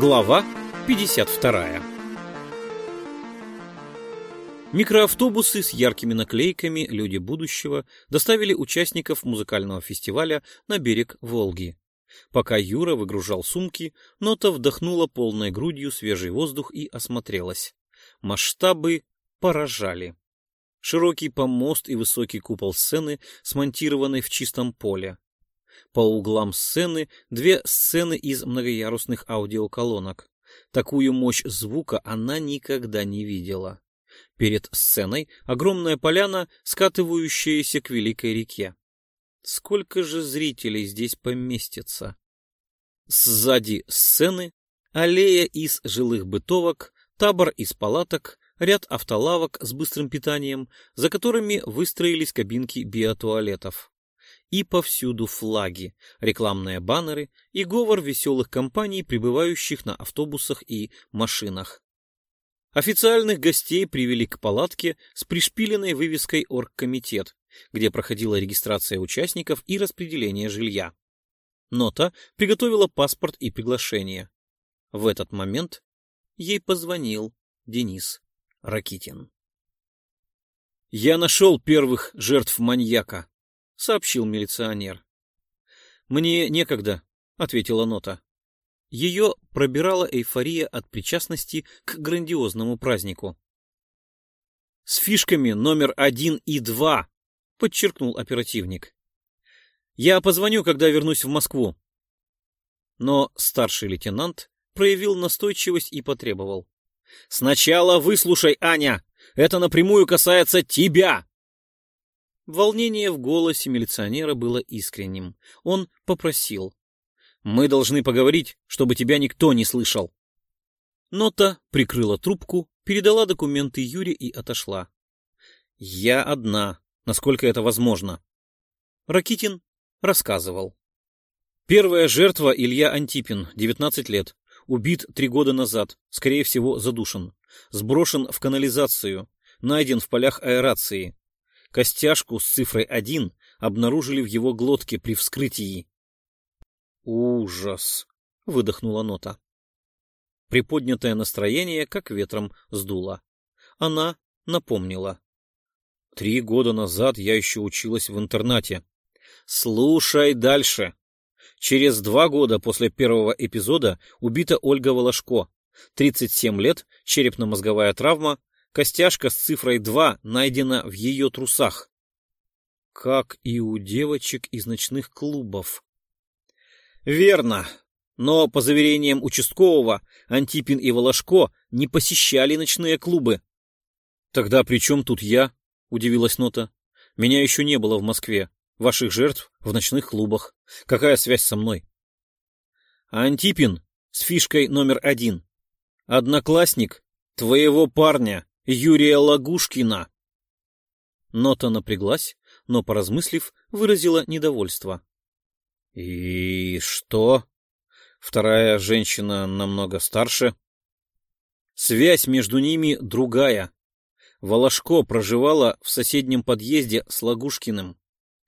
Глава 52 Микроавтобусы с яркими наклейками «Люди будущего» доставили участников музыкального фестиваля на берег Волги. Пока Юра выгружал сумки, Нота вдохнула полной грудью свежий воздух и осмотрелась. Масштабы поражали. Широкий помост и высокий купол сцены, смонтированный в чистом поле. По углам сцены две сцены из многоярусных аудиоколонок. Такую мощь звука она никогда не видела. Перед сценой огромная поляна, скатывающаяся к великой реке. Сколько же зрителей здесь поместится? Сзади сцены аллея из жилых бытовок, табор из палаток, ряд автолавок с быстрым питанием, за которыми выстроились кабинки биотуалетов и повсюду флаги, рекламные баннеры и говор веселых компаний, прибывающих на автобусах и машинах. Официальных гостей привели к палатке с пришпиленной вывеской «Оргкомитет», где проходила регистрация участников и распределение жилья. Нота приготовила паспорт и приглашение. В этот момент ей позвонил Денис Ракитин. «Я нашел первых жертв маньяка», — сообщил милиционер. «Мне некогда», — ответила Нота. Ее пробирала эйфория от причастности к грандиозному празднику. «С фишками номер один и два», — подчеркнул оперативник. «Я позвоню, когда вернусь в Москву». Но старший лейтенант проявил настойчивость и потребовал. «Сначала выслушай, Аня! Это напрямую касается тебя!» Волнение в голосе милиционера было искренним. Он попросил. «Мы должны поговорить, чтобы тебя никто не слышал». Нота прикрыла трубку, передала документы Юре и отошла. «Я одна, насколько это возможно». Ракитин рассказывал. Первая жертва Илья Антипин, 19 лет. Убит три года назад, скорее всего, задушен. Сброшен в канализацию. Найден в полях аэрации. Костяшку с цифрой 1 обнаружили в его глотке при вскрытии. «Ужас!» — выдохнула нота. Приподнятое настроение как ветром сдуло. Она напомнила. «Три года назад я еще училась в интернате. Слушай дальше!» Через два года после первого эпизода убита Ольга Волошко. 37 лет, черепно-мозговая травма, Костяшка с цифрой 2 найдена в ее трусах. Как и у девочек из ночных клубов. Верно. Но, по заверениям участкового, Антипин и Волошко не посещали ночные клубы. Тогда при чем тут я? Удивилась Нота. Меня еще не было в Москве. Ваших жертв в ночных клубах. Какая связь со мной? Антипин с фишкой номер один. Одноклассник твоего парня. Юрия Лагушкина. Нота напряглась, но, поразмыслив, выразила недовольство. — И что? Вторая женщина намного старше? Связь между ними другая. Волошко проживала в соседнем подъезде с Лагушкиным.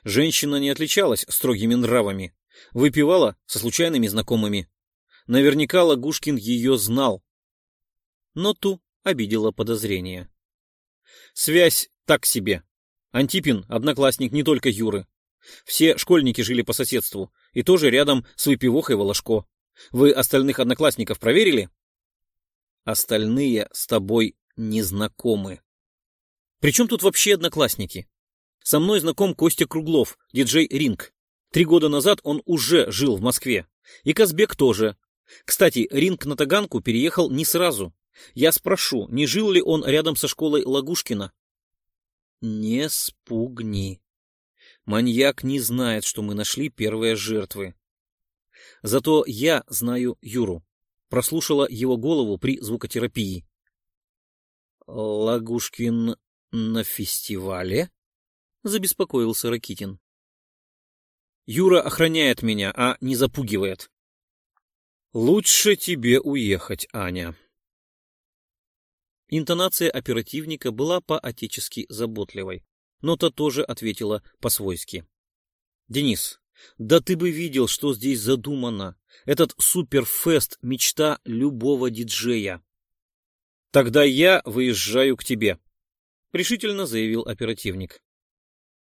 Женщина не отличалась строгими нравами. Выпивала со случайными знакомыми. Наверняка Лагушкин ее знал. Но ту обидела подозрение. Связь так себе. Антипин — одноклассник не только Юры. Все школьники жили по соседству, и тоже рядом с выпивохой Волошко. Вы остальных одноклассников проверили? Остальные с тобой не знакомы. Причем тут вообще одноклассники? Со мной знаком Костя Круглов, диджей Ринг. Три года назад он уже жил в Москве. И Казбек тоже. Кстати, Ринг на Таганку переехал не сразу. Я спрошу, не жил ли он рядом со школой Лагушкина? Не спугни. Маньяк не знает, что мы нашли первые жертвы. Зато я знаю Юру. Прослушала его голову при звукотерапии. Лагушкин на фестивале? Забеспокоился Ракитин. Юра охраняет меня, а не запугивает. Лучше тебе уехать, Аня. Интонация оперативника была по-отечески заботливой, но та тоже ответила по-свойски. «Денис, да ты бы видел, что здесь задумано. Этот суперфест — мечта любого диджея. «Тогда я выезжаю к тебе», — решительно заявил оперативник.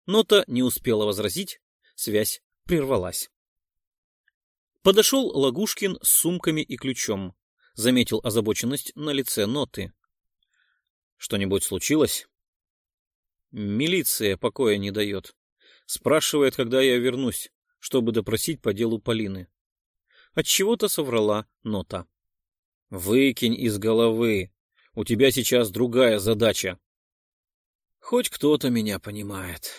Нота не успела возразить, связь прервалась. Подошел Лагушкин с сумками и ключом. Заметил озабоченность на лице Ноты. «Что-нибудь случилось?» «Милиция покоя не дает. Спрашивает, когда я вернусь, чтобы допросить по делу Полины. Отчего-то соврала Нота. «Выкинь из головы. У тебя сейчас другая задача». «Хоть кто-то меня понимает».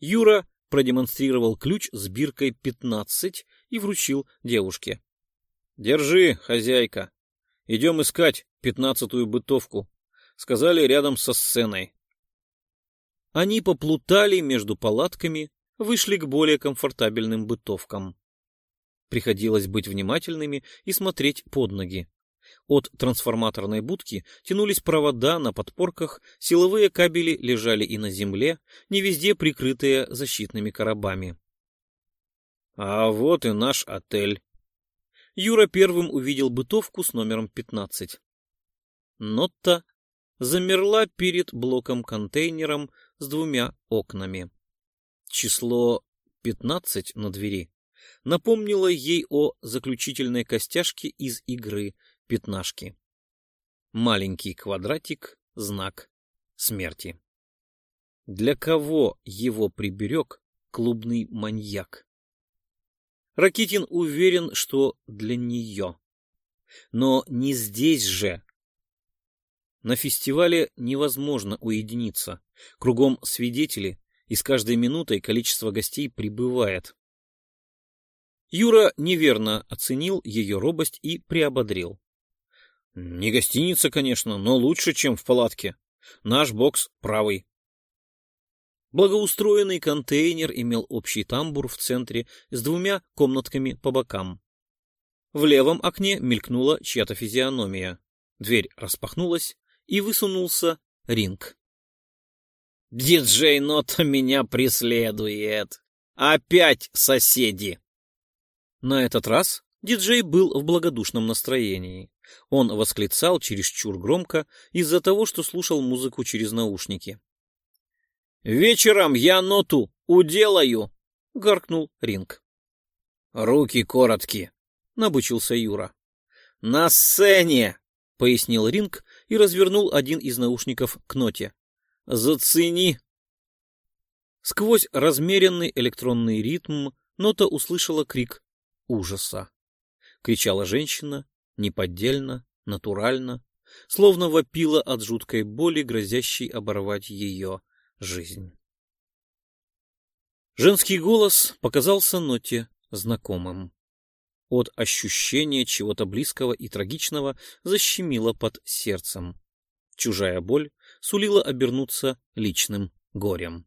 Юра продемонстрировал ключ с биркой 15 и вручил девушке. «Держи, хозяйка. Идем искать пятнадцатую бытовку. Сказали рядом со сценой». Они поплутали между палатками, вышли к более комфортабельным бытовкам. Приходилось быть внимательными и смотреть под ноги. От трансформаторной будки тянулись провода на подпорках, силовые кабели лежали и на земле, не везде прикрытые защитными коробами. А вот и наш отель. Юра первым увидел бытовку с номером 15. Нотта замерла перед блоком-контейнером с двумя окнами. Число 15 на двери напомнило ей о заключительной костяшке из игры пятнашки. Маленький квадратик — знак смерти. Для кого его приберег клубный маньяк? Ракитин уверен, что для нее. Но не здесь же. На фестивале невозможно уединиться. Кругом свидетели, и с каждой минутой количество гостей прибывает. Юра неверно оценил ее робость и приободрил. Не гостиница, конечно, но лучше, чем в палатке. Наш бокс правый. Благоустроенный контейнер имел общий тамбур в центре с двумя комнатками по бокам. В левом окне мелькнула чья-то физиономия. Дверь распахнулась, и высунулся ринг. «Диджей Нота меня преследует! Опять соседи!» На этот раз диджей был в благодушном настроении. Он восклицал чересчур громко из-за того, что слушал музыку через наушники. «Вечером я ноту уделаю!» — гаркнул Ринг. «Руки короткие!» — набычился Юра. «На сцене!» — пояснил Ринг и развернул один из наушников к ноте. «Зацени!» Сквозь размеренный электронный ритм нота услышала крик ужаса. Кричала женщина, неподдельно, натурально, словно вопила от жуткой боли, грозящей оборвать ее жизнь. Женский голос показался Ноте знакомым. От ощущения чего-то близкого и трагичного защемило под сердцем. Чужая боль сулила обернуться личным горем.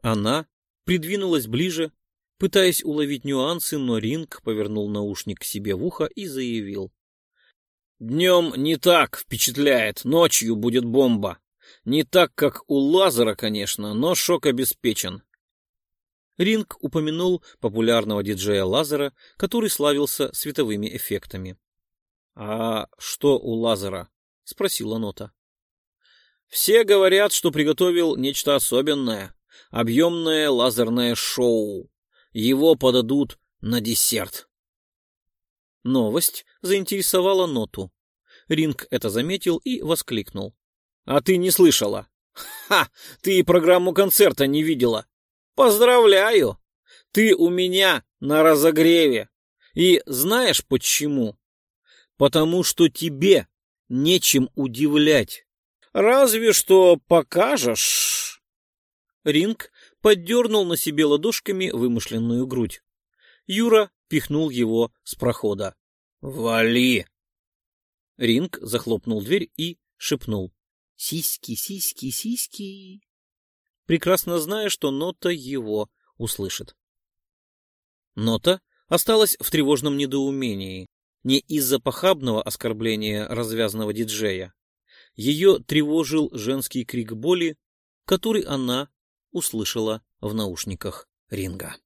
Она придвинулась ближе, пытаясь уловить нюансы, но Ринг повернул наушник к себе в ухо и заявил. «Днем не так впечатляет, ночью будет бомба. Не так, как у лазера, конечно, но шок обеспечен. Ринг упомянул популярного диджея Лазера, который славился световыми эффектами. «А что у Лазера?» — спросила Нота. «Все говорят, что приготовил нечто особенное, объемное лазерное шоу. Его подадут на десерт». Новость заинтересовала Ноту. Ринг это заметил и воскликнул. А ты не слышала? Ха! Ты и программу концерта не видела. Поздравляю! Ты у меня на разогреве. И знаешь почему? Потому что тебе нечем удивлять. Разве что покажешь. Ринг поддернул на себе ладошками вымышленную грудь. Юра пихнул его с прохода. «Вали!» Ринг захлопнул дверь и шепнул. Сиськи, сиськи, сиськи. Прекрасно зная, что Нота его услышит. Нота осталась в тревожном недоумении. Не из-за похабного оскорбления развязанного диджея. Ее тревожил женский крик боли, который она услышала в наушниках ринга.